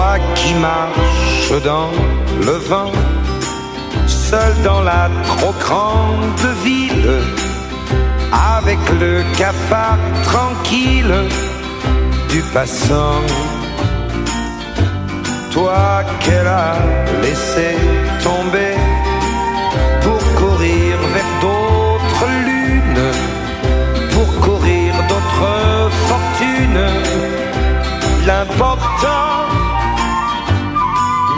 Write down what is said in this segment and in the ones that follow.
Toi qui marches dans le vent, seul dans la trop grande ville, avec le cafard tranquille du passant toi qu'elle a laissé tomber pour courir vers d'autres lunes, pour courir d'autres fortunes. L'important,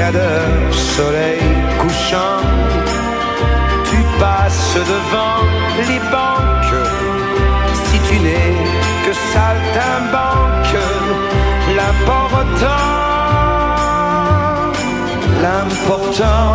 Cascadeur, soleil couchant, tu passes devant les banques. Si tu n'es que saltimbanque, l'important, l'important,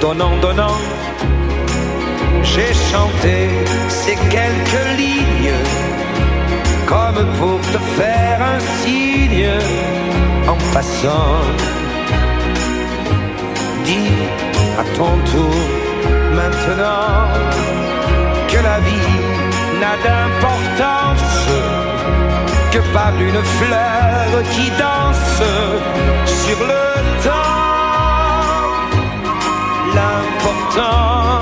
donnant, donnant, j'ai chanté ces quelques lignes, comme pour te faire un signe en passant. Dis à ton tour maintenant que la vie n'a d'importance que par une fleur qui danse sur le temps. L'important,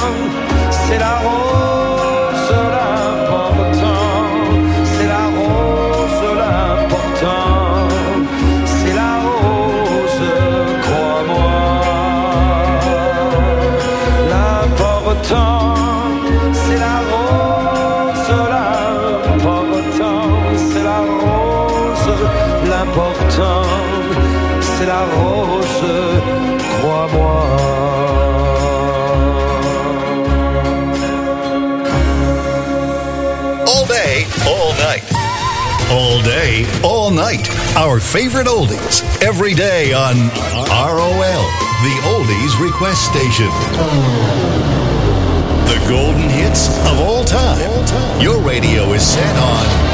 c'est la rose, all night. Our favorite oldies. Every day on ROL, the Oldies Request Station. The golden hits of all time. Your radio is set on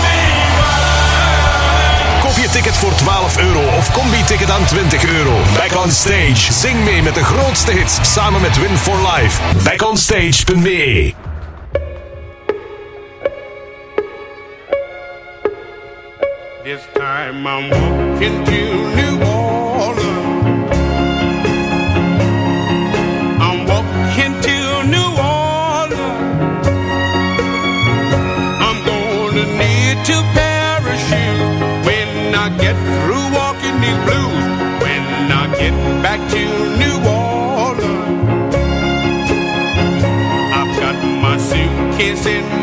Koop je ticket voor 12 euro of combi-ticket aan 20 euro. Back on Stage. Zing mee met de grootste hits samen met Win for Life. Backonstage.be This time I'm walking to New in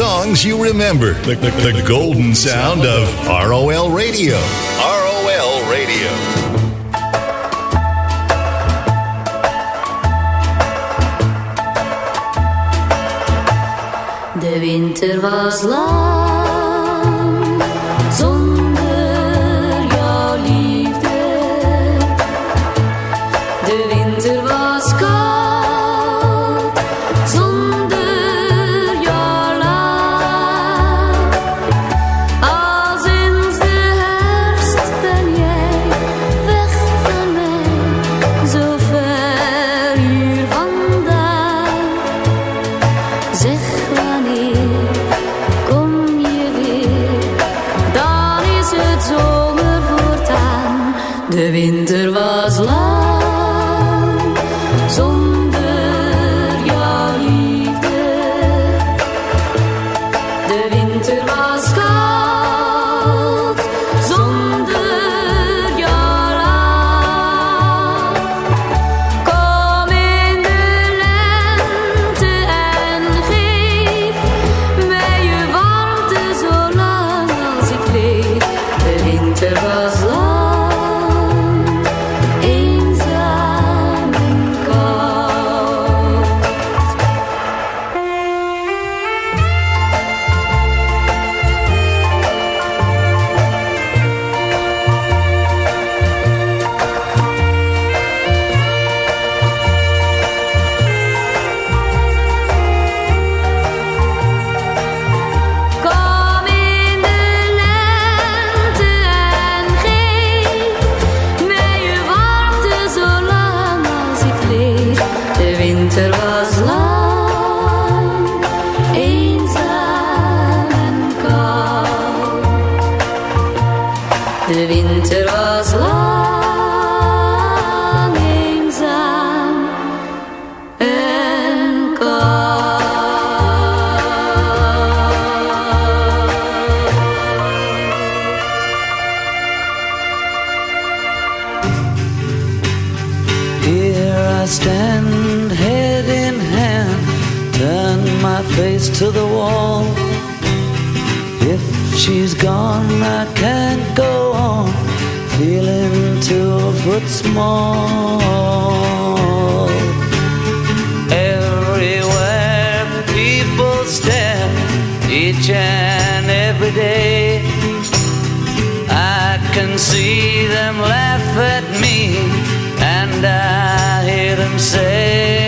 songs you remember. The, the, the, golden sound of ROL Radio. ROL Radio. The winter was long. sevindim but small. Everywhere people stand each and every day. I can see them laugh at me, and I hear them say.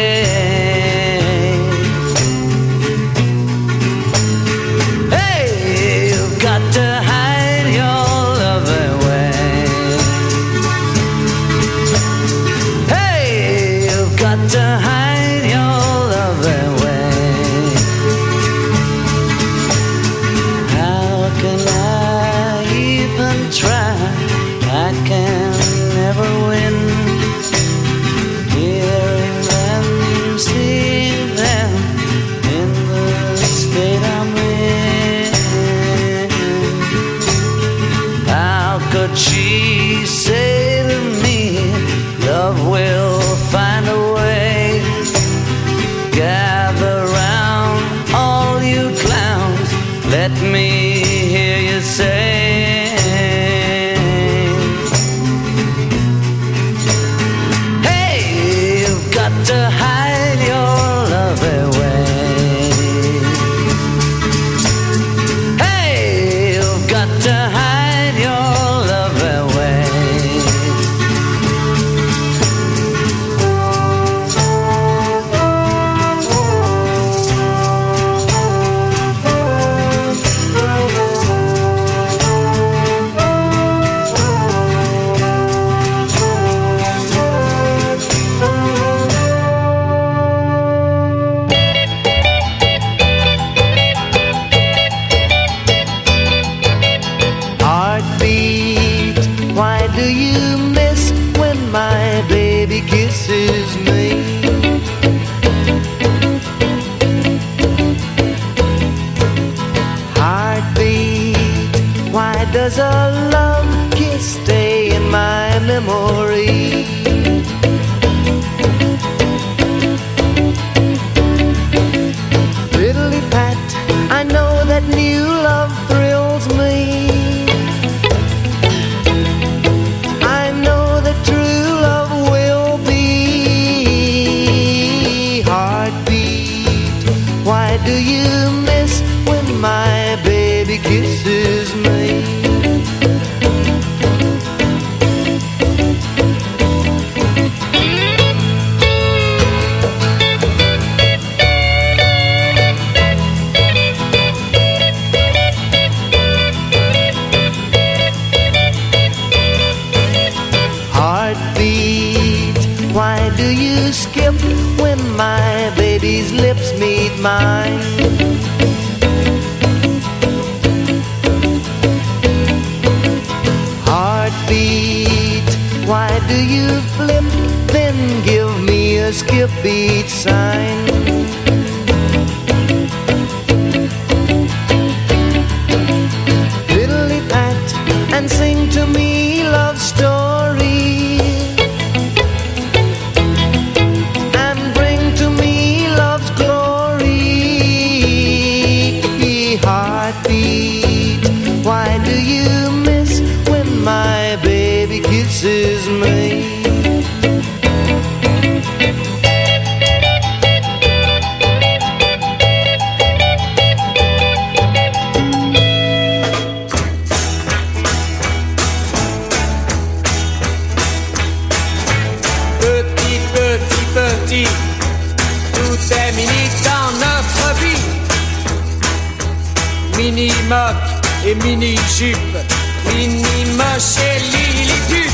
les mini-jupes, Minima chez Lilliput.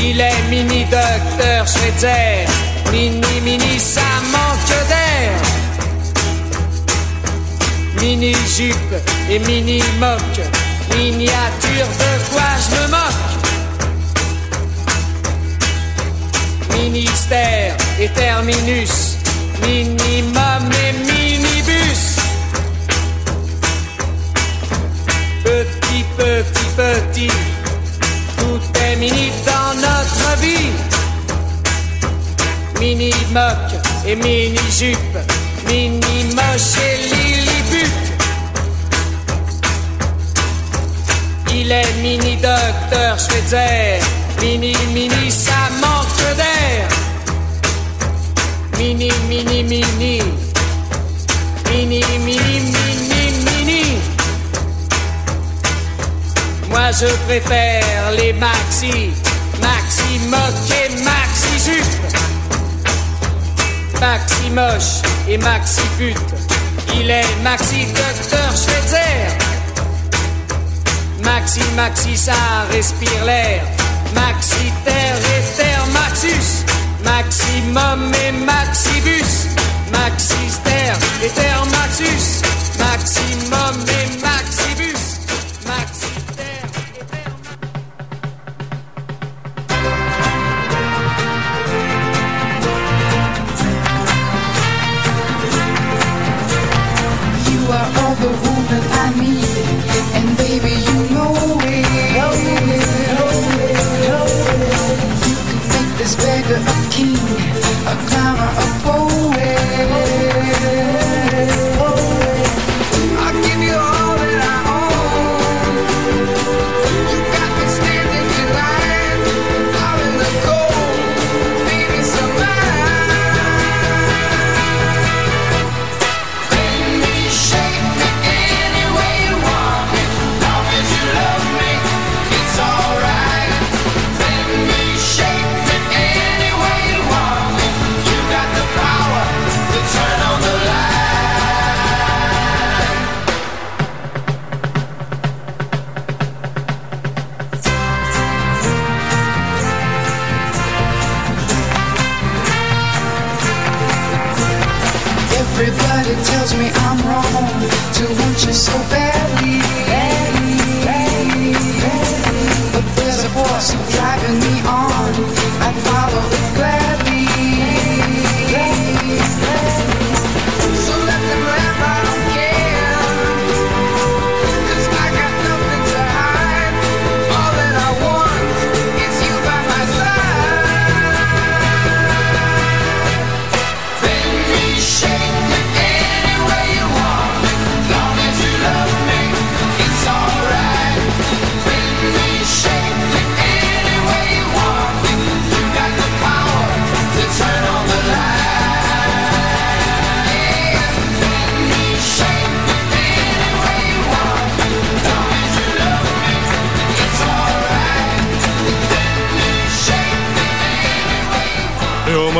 Il est mini-docteur Schweitzer, mini-mini, ça manque d'air. Mini-jupe et mini-moque, miniature de quoi je me moque? Ministère et terminus, minimum et minimum. petit, tout est mini dans notre vie. Mini moque et mini jupe, mini moche et lilliput. Il est mini docteur Schweitzer, mini mini ça manque d'air. Mini mini mini, mini mini. Moi je préfère les maxi, maxi et maxi jupe. Maxi moche et maxi pute. Il est maxi docteur Schweitzer. Maxi, maxi, ça respire l'air. Maxi terre et terre maxus. Maximum et maxibus. Maxi terre et terre maxus. Maximum et maxibus.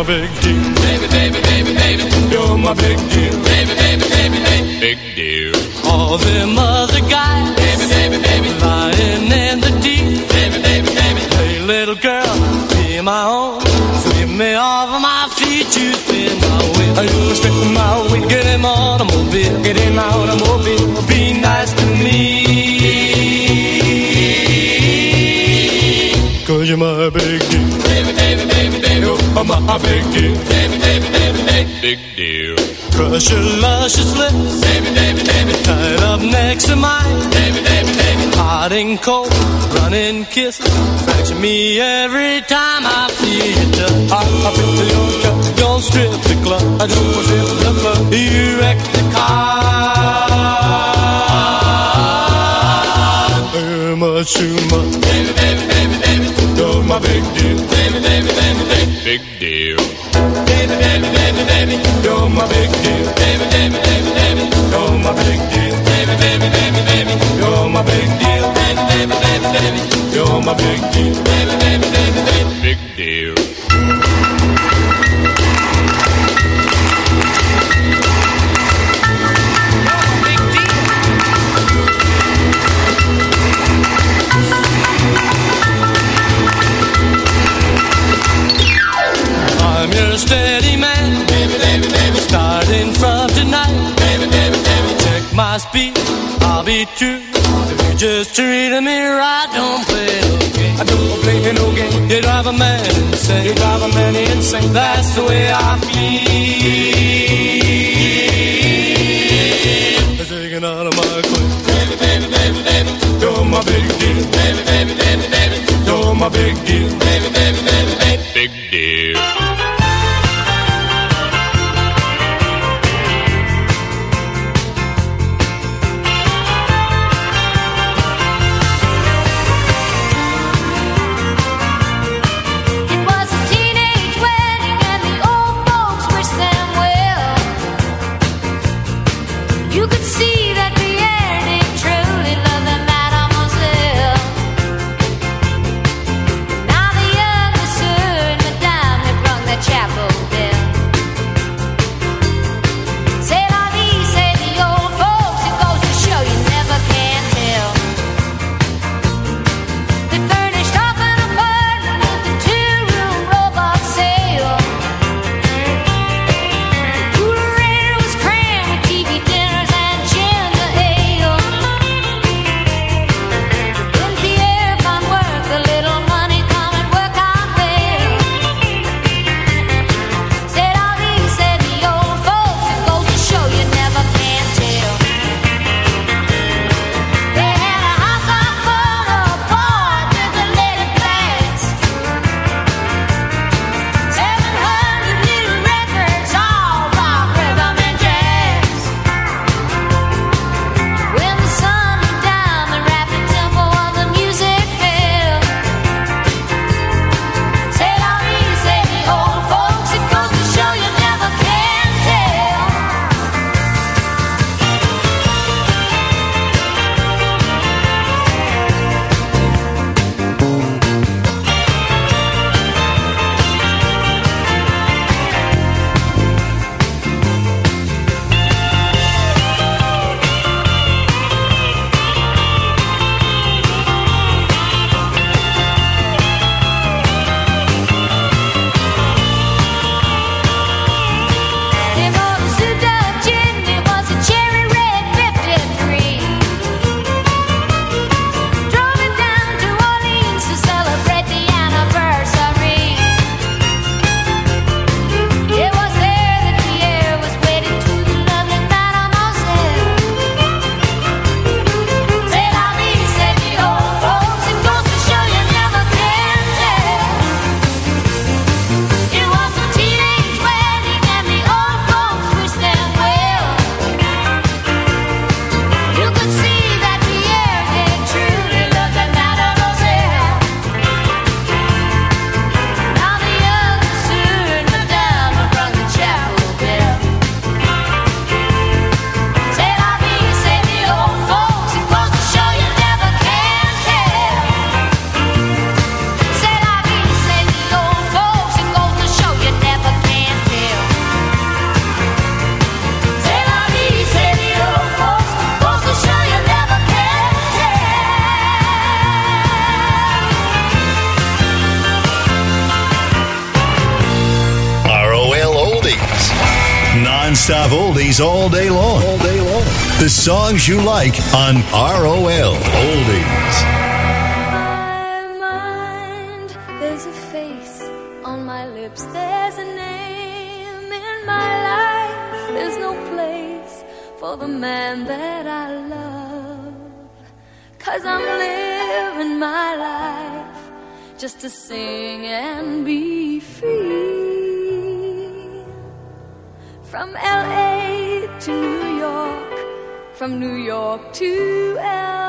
My big deal. Baby, baby, baby, baby. You're my big deal. Baby, baby, baby, baby. Big deal. All them other guys. Baby, baby, baby. Lying in the deep. Baby, baby, baby. Hey, little girl, be my own. Sweep me off of my feet, you spin my wheel. You spin my wheel. Get in my automobile. Get in my automobile. Be nice to me. Cause you're my big deal. Baby, baby, baby, You're my big deal. Baby, baby, baby, baby. Big deal. Crush your luscious lips. Baby, baby, baby. Tied up next to mine. Baby, baby, baby. Hot and cold, running kisses. Fracture me every time I feel you touch. I, I feel your touch. Don't strip the club. I don't strip the club. You wreck the car. You're much too much. Baby, baby, baby, baby. You're my big deal. Baby, baby, baby. You're my big deal. Baby, baby, baby, baby. You're my big deal. Baby, baby, baby, baby. You're my big deal. Baby, baby, baby, baby. You're my big deal. I'm baby. Check my speed. I'll be true. If you just treat me right, I don't play no game. I don't play no game. You drive a man insane. You drive a man insane. That's the way I feel. songs you like on ROL Oldies. for the man that I love. Cause I'm living my life just to sing and be free. From LA to New York, from New York to L.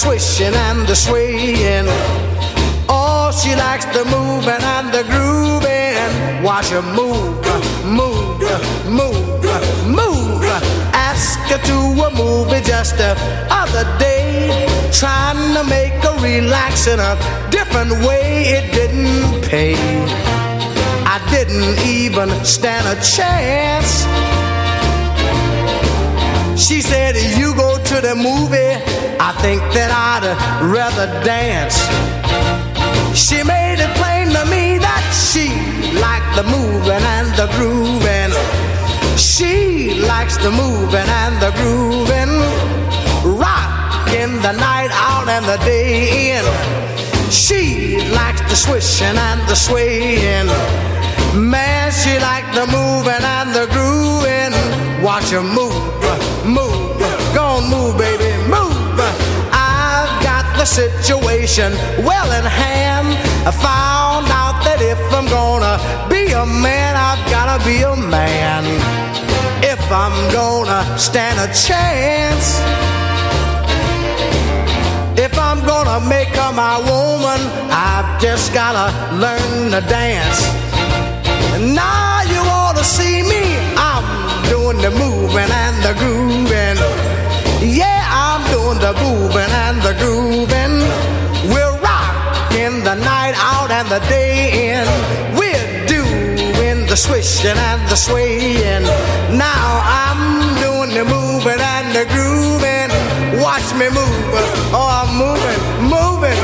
swishing and the swaying. Oh, she likes the moving and the grooving. Watch her move, move, move, move. Ask her to a movie just the other day. Trying to make her relax in a different way. It didn't pay. I didn't even stand a chance. She said, You go to the movie. I think that I'd rather dance. She made it plain to me that she liked the moving and the grooving. She likes the moving and the grooving. Rock in the night out and the day in. She likes the swishing and the swaying. Man, she liked the moving and the grooving. Watch her move, the situation well in hand. I found out that if I'm gonna be a man, I've gotta be a man. If I'm gonna stand a chance. If I'm gonna make her my woman, I've just gotta learn to dance. Now you wanna see me? I'm doing the moving and the grooving. Doing the moving and the grooving. We're rocking the night out and the day in. We're doing the swishing and the swaying. Now I'm doing the moving and the grooving. Watch me move. Oh, I'm moving, moving,